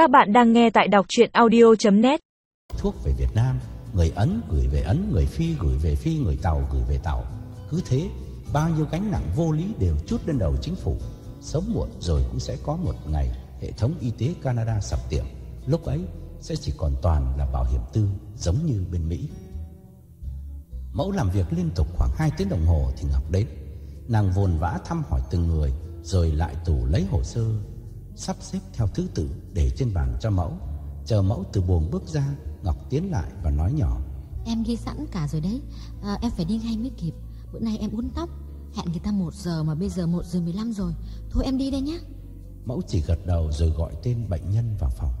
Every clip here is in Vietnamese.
Các bạn đang nghe tại đọc chuyện audio.net Thuốc về Việt Nam, người Ấn gửi về Ấn, người Phi gửi về Phi, người Tàu gửi về Tàu. Cứ thế, bao nhiêu gánh nặng vô lý đều chút lên đầu chính phủ. Sớm muộn rồi cũng sẽ có một ngày hệ thống y tế Canada sập tiệm. Lúc ấy sẽ chỉ còn toàn là bảo hiểm tư giống như bên Mỹ. Mẫu làm việc liên tục khoảng 2 tiếng đồng hồ thì Ngọc đến. Nàng vồn vã thăm hỏi từng người rồi lại tủ lấy hồ sơ sắp xếp theo thứ tự để trên bàn cho mẫu. Chờ mẫu từ buồng bước ra, Ngọc tiến lại và nói nhỏ. Em ghi sẵn cả rồi đấy à, Em phải đi ngay mới kịp Bữa nay em uốn tóc Hẹn người ta 1 giờ mà bây giờ 1 giờ 15 rồi Thôi em đi đây nhé Mẫu chỉ gật đầu rồi gọi tên bệnh nhân vào phòng.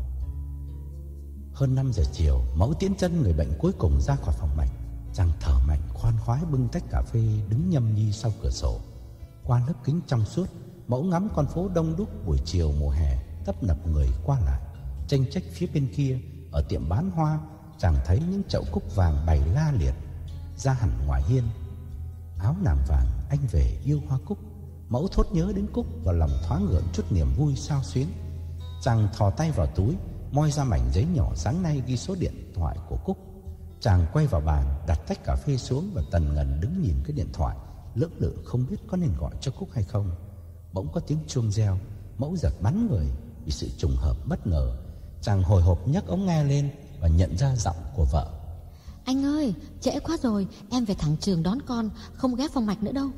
Hơn 5 giờ chiều, mẫu tiến chân người bệnh cuối cùng ra khỏi phòng mạch. Chàng thở mạnh khoan khoái bưng tách cà phê đứng nhâm nhi sau cửa sổ. Qua lớp kính trong suốt, mẫu ngắm con phố đông đúc buổi chiều mùa hè tấp nập người qua lại. Tranh trách phía bên kia, ở tiệm bán hoa, chàng thấy những chậu cúc vàng bày la liệt ra hẳn ngoài hiên. Áo nạm vàng, anh về yêu hoa cúc. Mẫu thốt nhớ đến Cúc và lòng thoáng ngượng chút niềm vui sao xuyến. Chàng thò tay vào túi, moi ra mảnh giấy nhỏ sáng nay ghi số điện thoại của Cúc. Chàng quay vào bàn, đặt tách cà phê xuống và tần ngần đứng nhìn cái điện thoại, lưỡng lự không biết có nên gọi cho Cúc hay không. Bỗng có tiếng chuông reo, mẫu giật bắn người vì sự trùng hợp bất ngờ. Chàng hồi hộp nhấc ống nghe lên và nhận ra giọng của vợ. Anh ơi trễ quá rồi Em về thẳng trường đón con Không ghé phòng mạch nữa đâu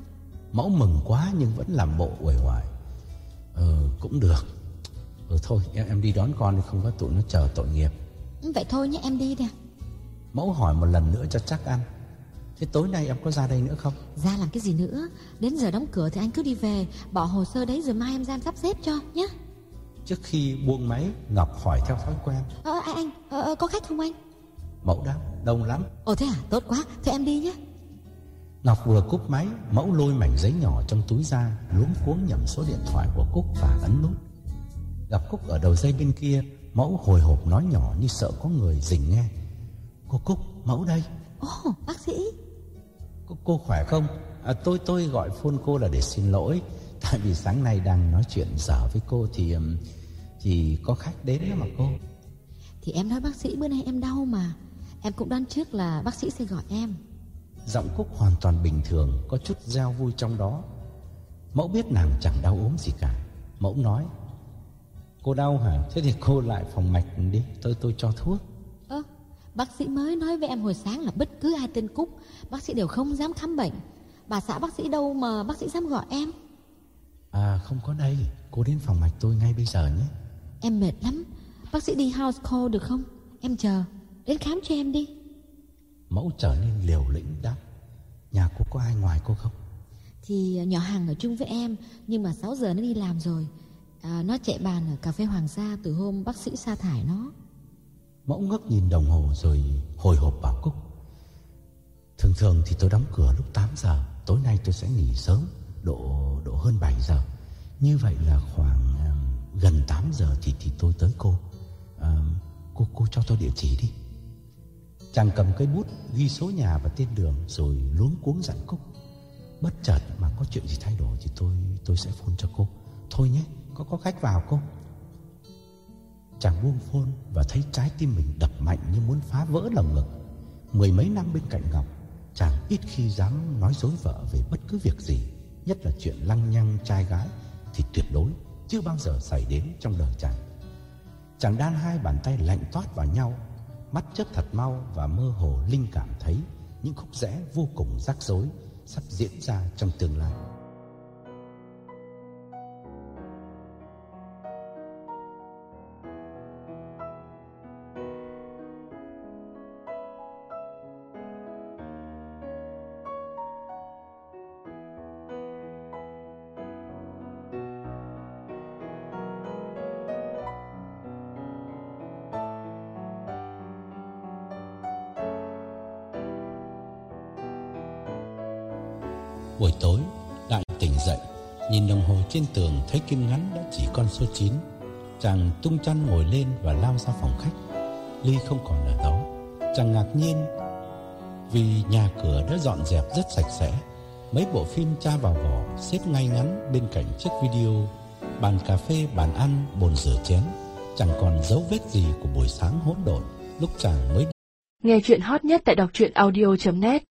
Mẫu mừng quá nhưng vẫn làm bộ uể oải. Ừ, cũng được. Ừ thôi, em em đi đón con thì không có tụi nó chờ tội nghiệp. Vậy thôi nhé em đi nè Mẫu hỏi một lần nữa cho chắc ăn. Thế tối nay em có ra đây nữa không? Ra làm cái gì nữa Đến giờ đóng cửa thì anh cứ đi về Bỏ hồ sơ đấy rồi mai em ra em sắp xếp cho nhé Trước khi buông máy, Ngọc hỏi theo thói quen. ờ, Anh, anh ờ, ờ, có khách không anh Mẫu đáp, đông lắm. Ồ thế à tốt quá Thế em đi nhé Ngọc vừa cúp máy, mẫu lôi mảnh giấy nhỏ trong túi ra, luống cuống nhầm số điện thoại của Cúc và ấn nút. Gặp Cúc ở đầu dây bên kia, mẫu hồi hộp nói nhỏ như sợ có người rình nghe. Cô Cúc, mẫu đây. Ồ bác sĩ Cô, khỏe không? À, tôi tôi gọi phone cô là để xin lỗi, tại vì sáng nay đang nói chuyện dở với cô thì ừm, thì có khách đến đó mà cô. Thì em nói bác sĩ bữa nay em đau mà Em cũng đoán trước là bác sĩ sẽ gọi em Giọng Cúc hoàn toàn bình thường, có chút gieo vui trong đó. Mẫu biết nàng chẳng đau ốm gì cả. Mẫu nói, cô đau hả? Thế thì cô lại phòng mạch đi, tôi tôi cho thuốc. Bác sĩ mới nói với em hồi sáng là bất cứ ai tên Cúc Bác sĩ đều không dám khám bệnh. Bà xã bác sĩ đâu mà bác sĩ dám gọi em? À không có đây, cô đến phòng mạch tôi ngay bây giờ nhé. Em mệt lắm. Bác sĩ đi house call được không? Em chờ. Đến khám cho em đi. Mẫu trở nên liều lĩnh đáp, nhà cô có ai ngoài cô không? Thì nhỏ hàng ở chung với em Nhưng mà 6 giờ nó đi làm rồi. À, Nó chạy bàn ở cà phê Hoàng gia Từ hôm bác sĩ sa thải nó Mẫu ngước nhìn đồng hồ rồi hồi hộp bảo Cúc. Thường thường thì tôi đóng cửa lúc 8 giờ, tối nay tôi sẽ nghỉ sớm, độ độ hơn 7 giờ. Như vậy là khoảng um, gần 8 giờ thì thì tôi tới cô. Um, cô cô cho tôi địa chỉ đi. Chàng cầm cây bút ghi số nhà và tên đường rồi luống cuống dặn Cúc. Bất chợt mà có chuyện gì thay đổi thì tôi tôi sẽ phun cho cô. Thôi nhé, có có khách vào cô. Chàng buông phôn và thấy trái tim mình đập mạnh như muốn phá vỡ lồng ngực. Mười mấy năm bên cạnh Ngọc, chàng ít khi dám nói dối vợ về bất cứ việc gì, nhất là chuyện lăng nhăng trai gái thì tuyệt đối chưa bao giờ xảy đến trong đời chàng. Chàng đan hai bàn tay lạnh toát vào nhau, mắt chớp thật mau và mơ hồ linh cảm thấy những khúc rẽ vô cùng rắc rối sắp diễn ra trong tương lai. Buổi tối Đại tỉnh dậy Nhìn đồng hồ trên tường thấy kim ngắn đã chỉ con số 9 Chàng tung chăn ngồi lên và lao ra phòng khách. Ly không còn ở đó. Chàng ngạc nhiên Vì nhà cửa đã dọn dẹp rất sạch sẽ. Mấy bộ phim cha vào vỏ Xếp ngay ngắn bên cạnh chiếc video Bàn cà phê, bàn ăn, bồn rửa chén. Chẳng còn dấu vết gì của buổi sáng hỗn độn Lúc chàng mới Nghe chuyện hot nhất tại đọc truyện audio.net